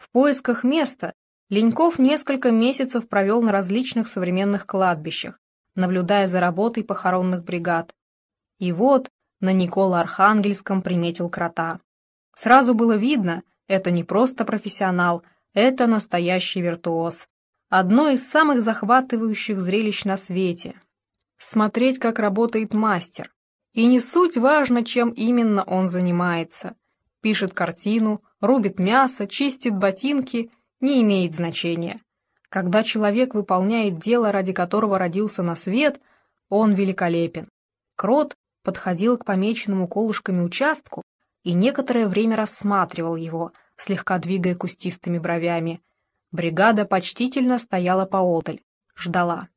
В поисках места Леньков несколько месяцев провел на различных современных кладбищах, наблюдая за работой похоронных бригад. И вот на Никола-Архангельском приметил крота. Сразу было видно, это не просто профессионал, это настоящий виртуоз. Одно из самых захватывающих зрелищ на свете. Смотреть, как работает мастер. И не суть важно, чем именно он занимается. Пишет картину, рубит мясо, чистит ботинки, не имеет значения. Когда человек выполняет дело, ради которого родился на свет, он великолепен. Крот подходил к помеченному колышками участку и некоторое время рассматривал его, слегка двигая кустистыми бровями. Бригада почтительно стояла поодаль, ждала.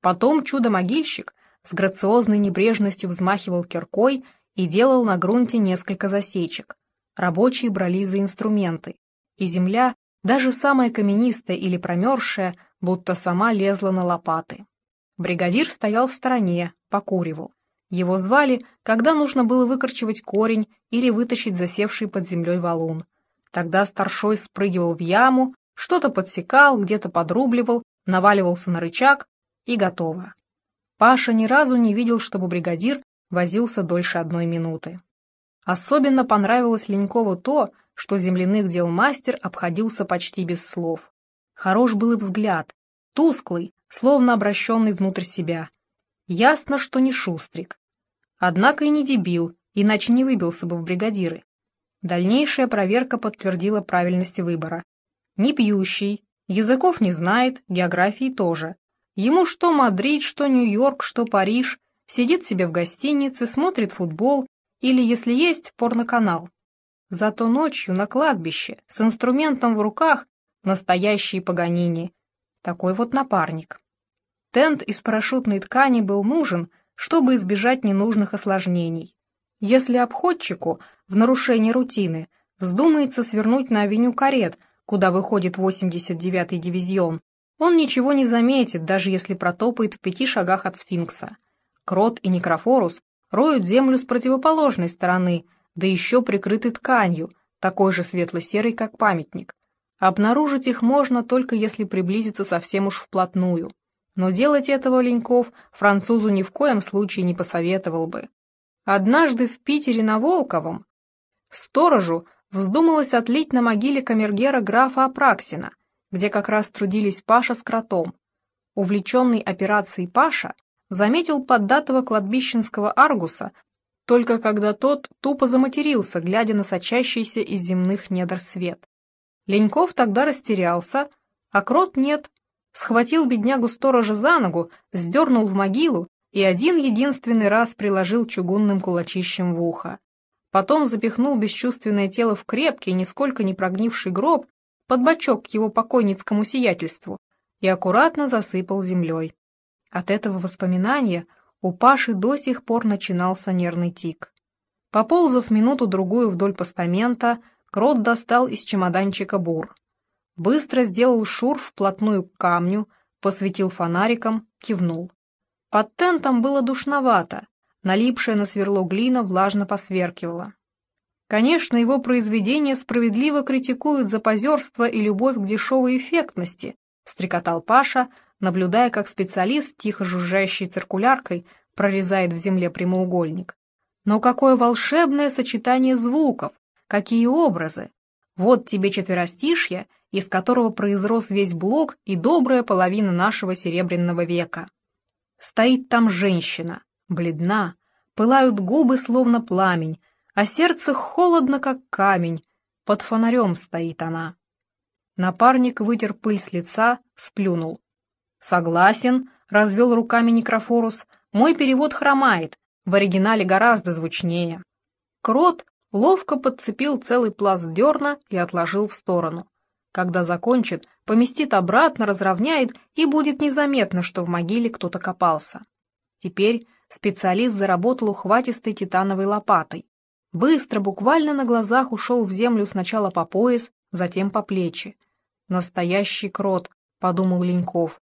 Потом чудо-могильщик с грациозной небрежностью взмахивал киркой и делал на грунте несколько засечек. Рабочие брались за инструменты, и земля, даже самая каменистая или промерзшая, будто сама лезла на лопаты. Бригадир стоял в стороне, покуривал. Его звали, когда нужно было выкорчевать корень или вытащить засевший под землей валун. Тогда старшой спрыгивал в яму, что-то подсекал, где-то подрубливал, наваливался на рычаг, и готово. Паша ни разу не видел, чтобы бригадир возился дольше одной минуты. Особенно понравилось Ленькову то, что земляных дел мастер обходился почти без слов. Хорош был и взгляд, тусклый, словно обращенный внутрь себя. Ясно, что не шустрик. Однако и не дебил, иначе не выбился бы в бригадиры. Дальнейшая проверка подтвердила правильность выбора. Не пьющий, языков не знает, географии тоже. Ему что Мадрид, что Нью-Йорк, что Париж, сидит себе в гостинице, смотрит футбол или, если есть, порноканал. Зато ночью на кладбище с инструментом в руках настоящий Паганини. Такой вот напарник. Тент из парашютной ткани был нужен, чтобы избежать ненужных осложнений. Если обходчику в нарушение рутины вздумается свернуть на авеню карет, куда выходит 89-й дивизион, он ничего не заметит, даже если протопает в пяти шагах от сфинкса. Крот и Некрофорус роют землю с противоположной стороны, да еще прикрыты тканью, такой же светло-серой, как памятник. Обнаружить их можно только если приблизиться совсем уж вплотную но делать этого Леньков французу ни в коем случае не посоветовал бы. Однажды в Питере на Волковом сторожу вздумалось отлить на могиле камергера графа Апраксина, где как раз трудились Паша с кротом. Увлеченный операцией Паша заметил поддатого кладбищенского аргуса, только когда тот тупо заматерился, глядя на сочащийся из земных недр свет. Леньков тогда растерялся, а крот нет, схватил беднягу-сторожа за ногу, сдернул в могилу и один единственный раз приложил чугунным кулачищем в ухо. Потом запихнул бесчувственное тело в крепкий, нисколько не прогнивший гроб под бочок к его покойницкому сиятельству и аккуратно засыпал землей. От этого воспоминания у Паши до сих пор начинался нервный тик. Поползав минуту-другую вдоль постамента, Крот достал из чемоданчика бур быстро сделал шур вплотную к камню, посветил фонариком, кивнул. Под тентом было душновато, налипшая на сверло глина влажно посверкивала. Конечно, его произведения справедливо критикуют за позерство и любовь к дешевой эффектности, стрекотал Паша, наблюдая, как специалист, тихо жужжащей циркуляркой, прорезает в земле прямоугольник. Но какое волшебное сочетание звуков, какие образы! Вот тебе четверостишье — из которого произрос весь блок и добрая половина нашего серебряного века. Стоит там женщина, бледна, пылают губы, словно пламень, а сердце холодно, как камень, под фонарем стоит она. Напарник вытер пыль с лица, сплюнул. «Согласен», — развел руками Некрофорус, — «мой перевод хромает, в оригинале гораздо звучнее». Крот ловко подцепил целый пласт дерна и отложил в сторону. Когда закончит, поместит обратно, разровняет, и будет незаметно, что в могиле кто-то копался. Теперь специалист заработал ухватистой титановой лопатой. Быстро, буквально на глазах ушел в землю сначала по пояс, затем по плечи. «Настоящий крот», — подумал Леньков.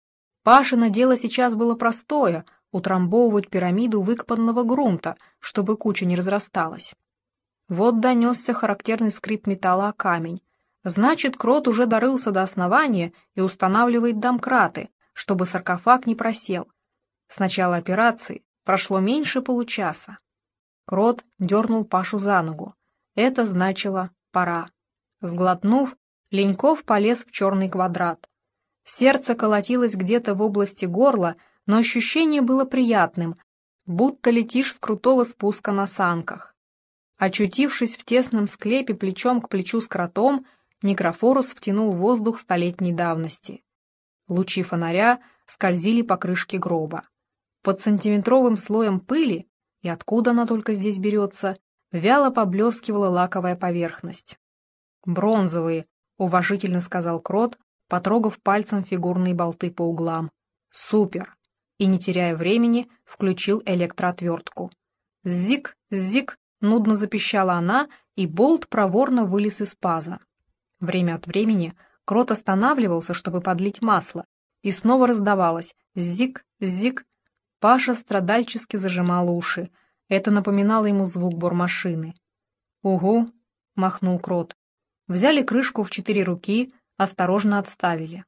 Пашина дело сейчас было простое — утрамбовывать пирамиду выкопанного грунта, чтобы куча не разрасталась. Вот донесся характерный скрип металла о камень. Значит, Крот уже дорылся до основания и устанавливает домкраты, чтобы саркофаг не просел. С начала операции прошло меньше получаса. Крот дернул Пашу за ногу. Это значило «пора». Сглотнув, Леньков полез в черный квадрат. Сердце колотилось где-то в области горла, но ощущение было приятным, будто летишь с крутого спуска на санках. Очутившись в тесном склепе плечом к плечу с кротом, Некрофорус втянул воздух столетней давности. Лучи фонаря скользили по крышке гроба. Под сантиметровым слоем пыли, и откуда она только здесь берется, вяло поблескивала лаковая поверхность. «Бронзовые», — уважительно сказал Крот, потрогав пальцем фигурные болты по углам. «Супер!» И, не теряя времени, включил электроотвертку. «Зик, зик!» — нудно запищала она, и болт проворно вылез из паза. Время от времени Крот останавливался, чтобы подлить масло, и снова раздавалось «зик, зик». Паша страдальчески зажимал уши. Это напоминало ему звук бормашины. «Угу», — махнул Крот. Взяли крышку в четыре руки, осторожно отставили.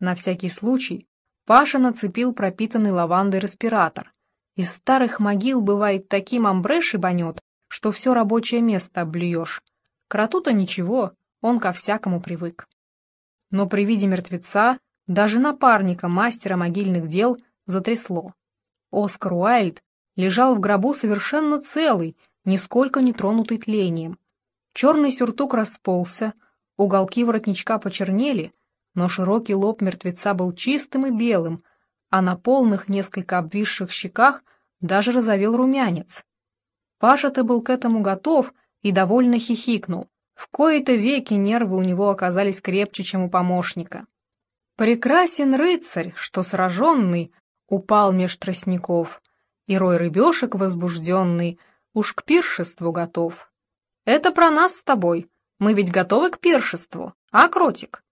На всякий случай Паша нацепил пропитанный лавандой респиратор. Из старых могил бывает таким амбре шибанет, что все рабочее место облюешь. Кроту-то ничего, он ко всякому привык. Но при виде мертвеца даже напарника мастера могильных дел затрясло. Оскар Уайльд лежал в гробу совершенно целый, нисколько не тронутый тлением. Черный сюртук расползся, уголки воротничка почернели, но широкий лоб мертвеца был чистым и белым, а на полных, несколько обвисших щеках даже разовел румянец. Паша-то был к этому готов и довольно хихикнул. В кои-то веки нервы у него оказались крепче, чем у помощника. Прекрасен рыцарь, что сраженный, упал меж тростников, и рой рыбешек возбужденный уж к пиршеству готов. Это про нас с тобой, мы ведь готовы к пиршеству, а, Кротик?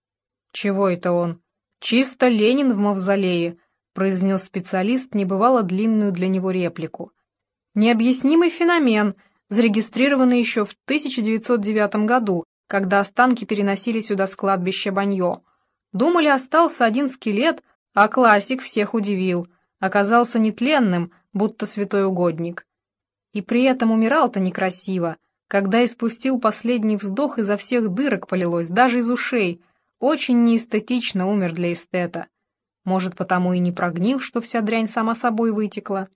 Чего это он? Чисто Ленин в мавзолее, произнес специалист небывало длинную для него реплику. Необъяснимый феномен — зарегистрированный еще в 1909 году, когда останки переносили сюда с кладбища Баньо. Думали, остался один скелет, а классик всех удивил. Оказался нетленным, будто святой угодник. И при этом умирал-то некрасиво. Когда испустил последний вздох, изо всех дырок полилось, даже из ушей. Очень неэстетично умер для эстета. Может, потому и не прогнил, что вся дрянь сама собой вытекла.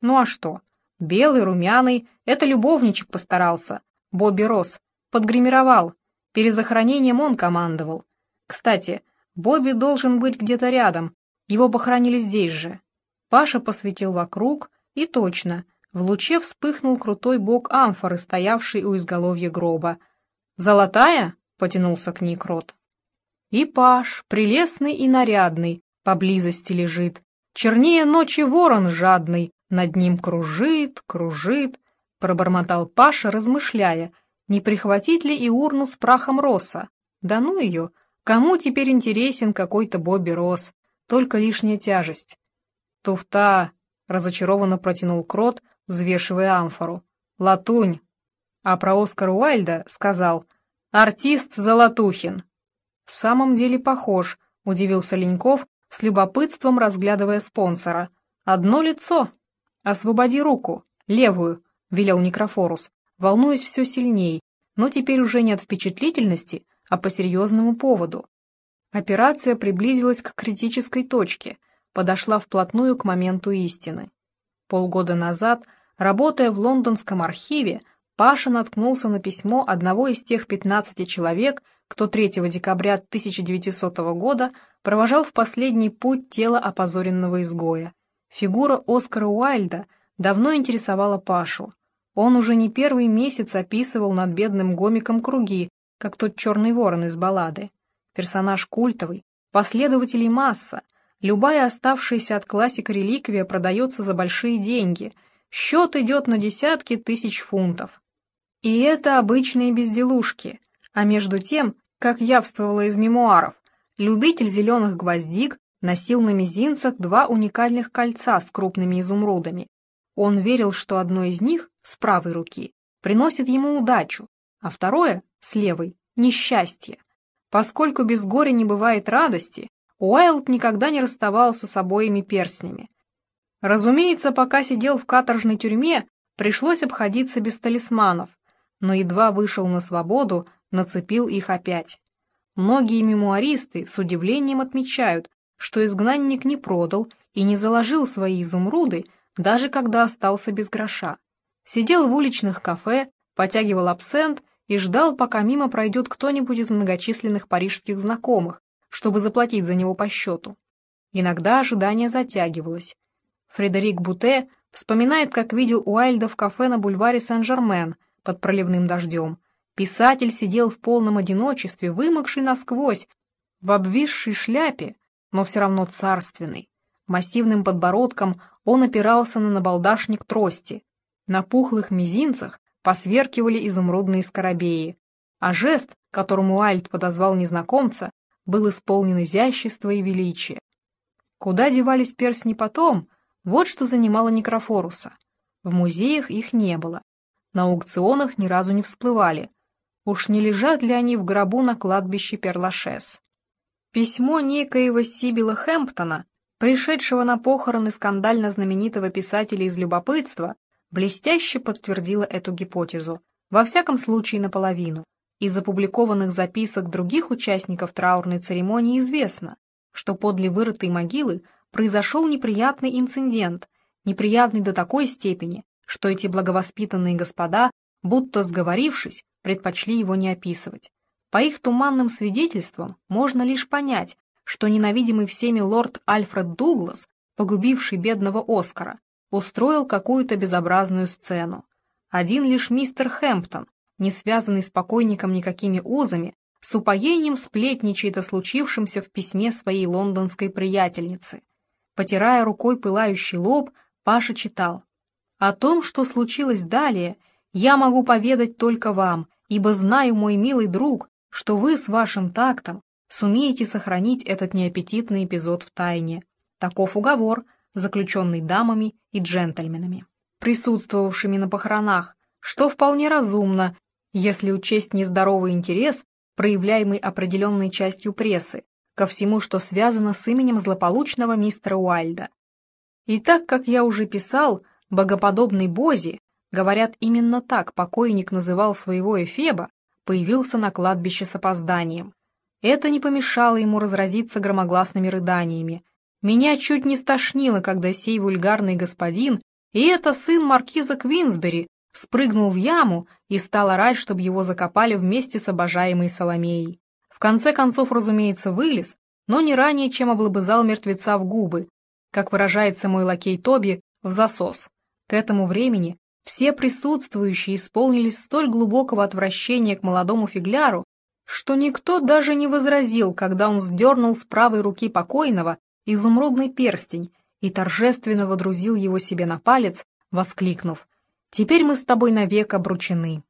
Ну а что? Белый, румяный, это любовничек постарался. Бобби Росс. Подгримировал. Перезахоронением он командовал. Кстати, Бобби должен быть где-то рядом. Его похоронили здесь же. Паша посветил вокруг, и точно, в луче вспыхнул крутой бок амфоры, стоявший у изголовья гроба. «Золотая?» — потянулся к ней крот. И Паш, прелестный и нарядный, поблизости лежит. Чернее ночи ворон жадный, над ним кружит, кружит, пробормотал Паша, размышляя, не прихватить ли и урну с прахом роса. Да ну ее, кому теперь интересен какой-то Бобби Рос, только лишняя тяжесть. Туфта, разочарованно протянул Крот, взвешивая амфору. Латунь. А про Оскара Уайльда сказал «Артист Золотухин». В самом деле похож, удивился Леньков, с любопытством разглядывая спонсора. Одно лицо. «Освободи руку, левую», — велел Некрофорус, волнуясь все сильней, но теперь уже не от впечатлительности, а по серьезному поводу. Операция приблизилась к критической точке, подошла вплотную к моменту истины. Полгода назад, работая в лондонском архиве, Паша наткнулся на письмо одного из тех 15 человек, кто 3 декабря 1900 года провожал в последний путь тело опозоренного изгоя. Фигура Оскара Уайльда давно интересовала Пашу. Он уже не первый месяц описывал над бедным гомиком круги, как тот черный ворон из баллады. Персонаж культовый, последователей масса. Любая оставшаяся от классика реликвия продается за большие деньги. Счет идет на десятки тысяч фунтов. И это обычные безделушки. А между тем, как явствовало из мемуаров, любитель зеленых гвоздик носил на мизинцах два уникальных кольца с крупными изумрудами. Он верил, что одно из них, с правой руки, приносит ему удачу, а второе, с левой, несчастье. Поскольку без горя не бывает радости, Уайлд никогда не расставался с обоими перстнями. Разумеется, пока сидел в каторжной тюрьме, пришлось обходиться без талисманов, но едва вышел на свободу, нацепил их опять. Многие мемуаристы с удивлением отмечают, что изгнанник не продал и не заложил свои изумруды, даже когда остался без гроша. Сидел в уличных кафе, потягивал абсент и ждал, пока мимо пройдет кто-нибудь из многочисленных парижских знакомых, чтобы заплатить за него по счету. Иногда ожидание затягивалось. Фредерик Буте вспоминает, как видел Уайльда в кафе на бульваре Сен-Жермен под проливным дождем. Писатель сидел в полном одиночестве, вымокший насквозь, в обвисшей шляпе, но все равно царственный. Массивным подбородком он опирался на набалдашник трости. На пухлых мизинцах посверкивали изумрудные скоробеи, а жест, которым Уайльд подозвал незнакомца, был исполнен изящества и величия. Куда девались перстни потом, вот что занимало Некрофоруса. В музеях их не было, на аукционах ни разу не всплывали. Уж не лежат ли они в гробу на кладбище Перлашес? Письмо некоего Сибила Хэмптона, пришедшего на похороны скандально знаменитого писателя из любопытства, блестяще подтвердила эту гипотезу, во всяком случае наполовину. Из опубликованных записок других участников траурной церемонии известно, что подле вырытой могилы произошел неприятный инцидент, неприятный до такой степени, что эти благовоспитанные господа, будто сговорившись, предпочли его не описывать. По их туманным свидетельствам можно лишь понять, что ненавидимый всеми лорд Альфред Дуглас, погубивший бедного Оскара, устроил какую-то безобразную сцену. Один лишь мистер Хэмптон, не связанный с покойником никакими узами, с упоением сплетничает о случившемся в письме своей лондонской приятельницы. Потирая рукой пылающий лоб, Паша читал. «О том, что случилось далее, я могу поведать только вам, ибо знаю, мой милый друг, что вы с вашим тактом сумеете сохранить этот неаппетитный эпизод в тайне. Таков уговор, заключенный дамами и джентльменами, присутствовавшими на похоронах, что вполне разумно, если учесть нездоровый интерес, проявляемый определенной частью прессы, ко всему, что связано с именем злополучного мистера Уайльда. И так как я уже писал, богоподобный Бози, говорят, именно так покойник называл своего Эфеба, появился на кладбище с опозданием. Это не помешало ему разразиться громогласными рыданиями, меня чуть не стошнило, когда сей вульгарный господин, и это сын маркиза Квинсбери, спрыгнул в яму и стал орать, чтобы его закопали вместе с обожаемой Соломеей. В конце концов, разумеется, вылез, но не ранее, чем облобызал мертвеца в губы, как выражается мой лакей Тоби, в засос. К этому времени все присутствующие исполнились столь глубокого отвращения к молодому фигляру, что никто даже не возразил, когда он сдернул с правой руки покойного изумрудный перстень и торжественно водрузил его себе на палец, воскликнув «Теперь мы с тобой навек обручены».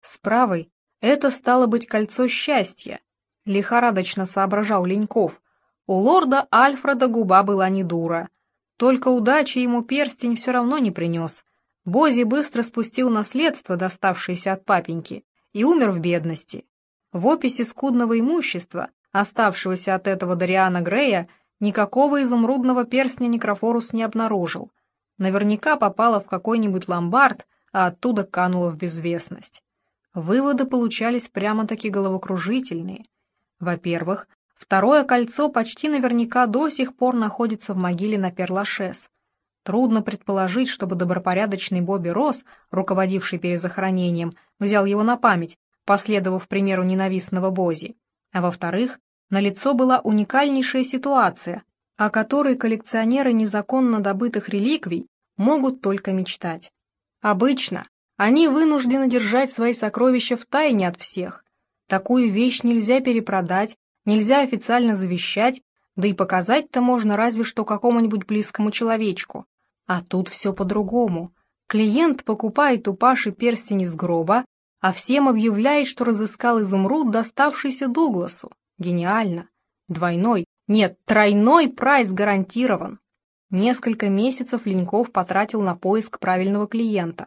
С правой это стало быть кольцо счастья, лихорадочно соображал Леньков. У лорда Альфреда губа была не дура. Только удачи ему перстень все равно не принес. Бози быстро спустил наследство, доставшееся от папеньки, и умер в бедности. В описи скудного имущества, оставшегося от этого Дариана Грея, Никакого изумрудного перстня Некрофорус не обнаружил. Наверняка попала в какой-нибудь ломбард, а оттуда канула в безвестность. Выводы получались прямо-таки головокружительные. Во-первых, второе кольцо почти наверняка до сих пор находится в могиле на Перлашес. Трудно предположить, чтобы добропорядочный Бобби Росс, руководивший перезахоронением, взял его на память, последовав примеру ненавистного Бози. А во-вторых, налицо была уникальнейшая ситуация, о которой коллекционеры незаконно добытых реликвий могут только мечтать. Обычно они вынуждены держать свои сокровища в тайне от всех. Такую вещь нельзя перепродать, нельзя официально завещать, да и показать-то можно разве что какому-нибудь близкому человечку. А тут все по-другому. Клиент покупает у Паши перстень из гроба, а всем объявляет, что разыскал изумруд, доставшийся Дугласу. Гениально. Двойной, нет, тройной прайс гарантирован. Несколько месяцев Леньков потратил на поиск правильного клиента.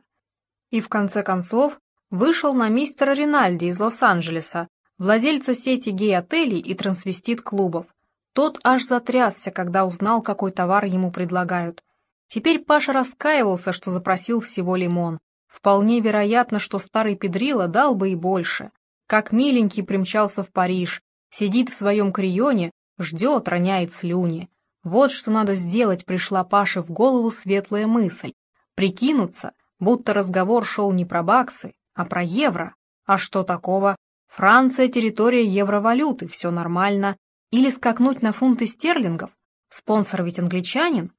И в конце концов вышел на мистера Ринальди из Лос-Анджелеса, владельца сети гей-отелей и трансвестит-клубов. Тот аж затрясся, когда узнал, какой товар ему предлагают. Теперь Паша раскаивался, что запросил всего лимон. Вполне вероятно, что старый педрила дал бы и больше. Как миленький примчался в Париж, сидит в своем крионе, ждет, роняет слюни. Вот что надо сделать, пришла Паше в голову светлая мысль. Прикинуться, будто разговор шел не про баксы, а про евро. А что такого? Франция — территория евровалюты, все нормально. Или скакнуть на фунты стерлингов? Спонсор ведь англичанин?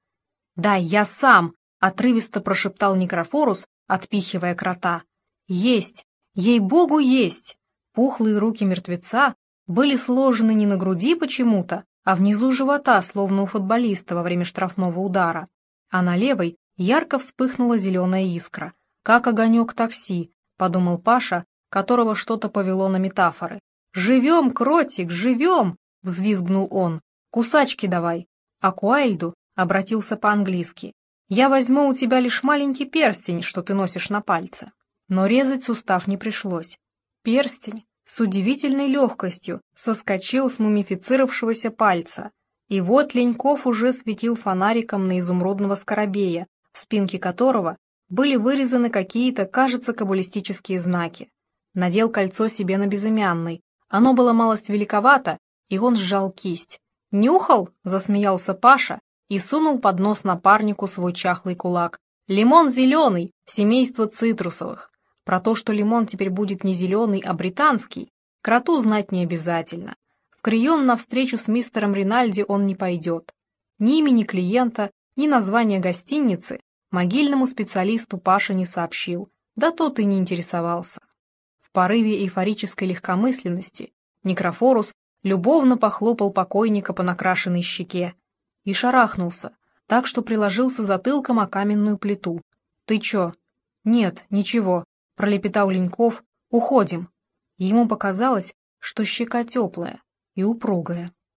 Да, я сам, — отрывисто прошептал Некрофорус, отпихивая крота. Есть, ей-богу, есть. Пухлые руки мертвеца были сложены не на груди почему-то, а внизу живота, словно у футболиста во время штрафного удара. А на левой ярко вспыхнула зеленая искра. Как огонек такси, подумал Паша, которого что-то повело на метафоры. «Живем, кротик, живем!» — взвизгнул он. «Кусачки давай!» А Куайльду обратился по-английски. «Я возьму у тебя лишь маленький перстень, что ты носишь на пальце». Но резать сустав не пришлось. Перстень с удивительной легкостью соскочил с мумифицировавшегося пальца. И вот Леньков уже светил фонариком на изумрудного скоробея, в спинке которого были вырезаны какие-то, кажется, каббалистические знаки. Надел кольцо себе на безымянный. Оно было малость великовато, и он сжал кисть. «Нюхал?» — засмеялся Паша и сунул под нос напарнику свой чахлый кулак. «Лимон зеленый, семейство цитрусовых. Про то, что лимон теперь будет не зеленый, а британский, кроту знать не обязательно. В Крион на встречу с мистером Ринальди он не пойдет. Ни имени клиента, ни названия гостиницы Могильному специалисту Паша не сообщил, да тот и не интересовался. В порыве эйфорической легкомысленности Некрофорус любовно похлопал покойника по накрашенной щеке и шарахнулся, так что приложился затылком о каменную плиту. «Ты чё?» «Нет, ничего», — пролепетал Леньков. «Уходим». Ему показалось, что щека теплая и упругая.